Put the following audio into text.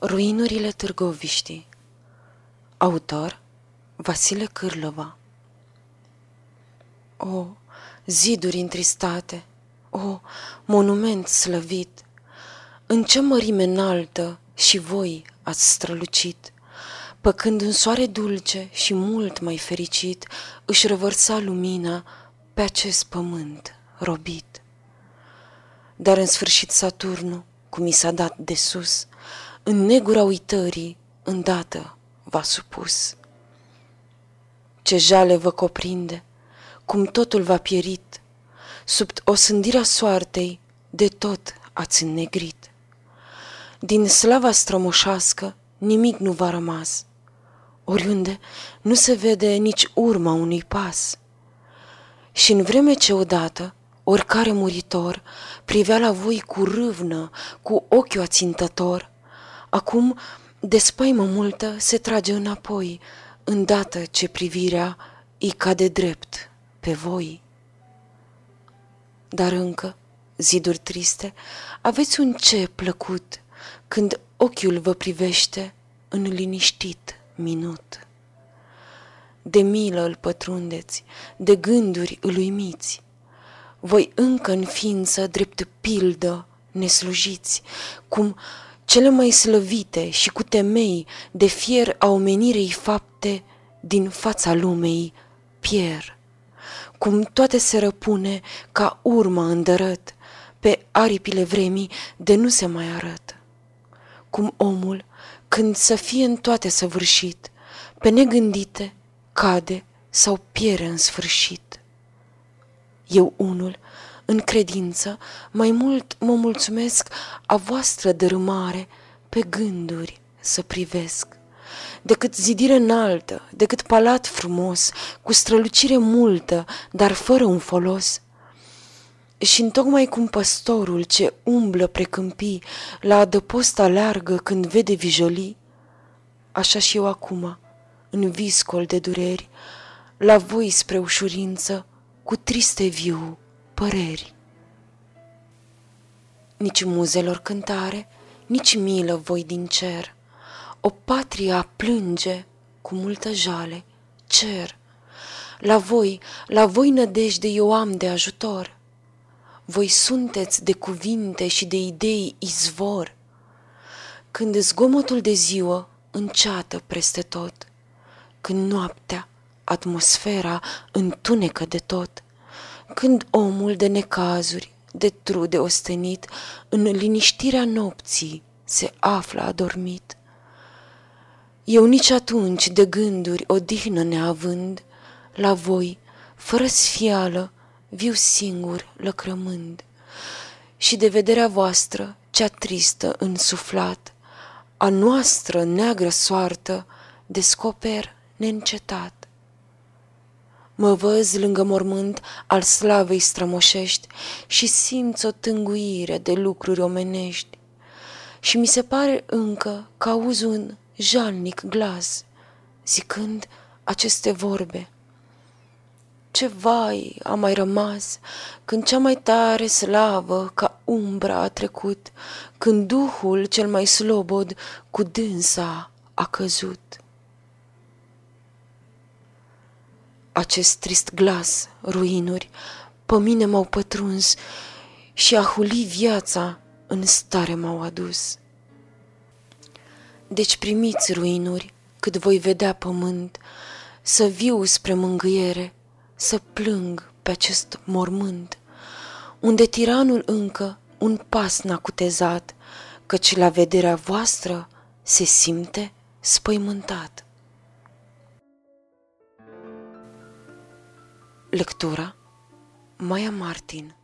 Ruinurile Târgoviștii. Autor Vasile Cârlova. O, ziduri întristate, o, monument slăvit, În ce mărime înaltă și voi ați strălucit, Păcând în soare dulce și mult mai fericit Își revărsa lumina pe acest pământ robit. Dar în sfârșit Saturnu, cum i s-a dat de sus, în negura uitării, îndată v-a supus. Ce jale vă coprinde, cum totul v-a pierit, sub osândirea soartei, de tot ați înnegrit. Din slava strămoșească nimic nu v-a rămas, oriunde nu se vede nici urma unui pas. Și în vreme ce odată, oricare muritor privea la voi cu râvnă, cu ochiul ațintător, Acum, de spaimă multă, se trage înapoi, îndată ce privirea îi cade drept pe voi. Dar încă, ziduri triste, aveți un ce plăcut când ochiul vă privește în liniștit minut. De milă îl pătrundeți, de gânduri îl uimiți, voi încă în ființă drept pildă ne slujiți, cum cele mai slăvite și cu temei de fier a omenirei fapte din fața lumei pier. Cum toate se răpune ca urma îndărăt, pe aripile vremii de nu se mai arătă. Cum omul, când să fie în toate săvârșit, pe negândite, cade sau piere în sfârșit. Eu unul, în credință, mai mult mă mulțumesc a voastră dărâmare pe gânduri să privesc. Decât zidire înaltă, decât palat frumos, cu strălucire multă, dar fără un folos. Și întocmai cum păstorul ce umblă precâmpii la adăpost aleargă când vede vijolii, așa și eu acum, în viscol de dureri, la voi spre ușurință, cu triste viu, păreri. Nici muzelor cântare, nici milă voi din cer, o patria plânge cu multă jale, cer. La voi, la voi nădejde eu am de ajutor. Voi sunteți de cuvinte și de idei izvor. Când zgomotul de ziua înceată peste tot, când noaptea, atmosfera întunecă de tot, când omul de necazuri, de trude ostenit, în liniștirea nopții se află adormit. Eu nici atunci de gânduri odihnă neavând, la voi, fără sfială, viu singur lăcrămând. Și de vederea voastră, cea tristă însuflat, a noastră neagră soartă, descoper neîncetat. Mă văz lângă mormânt al slavei strămoșești și simț o tânguire de lucruri omenești. Și mi se pare încă că auz un jalnic glas, zicând aceste vorbe. Ce vai a mai rămas când cea mai tare slavă ca umbra a trecut, când Duhul cel mai slobod cu dânsa a căzut. Acest trist glas, ruinuri, pe mine m-au pătruns și a huli viața în stare m-au adus. Deci primiți ruinuri cât voi vedea pământ, să viu spre mângâiere, să plâng pe acest mormânt, unde tiranul încă un pas n-a cutezat, căci la vederea voastră se simte spăimântat. Lectura Maya Martin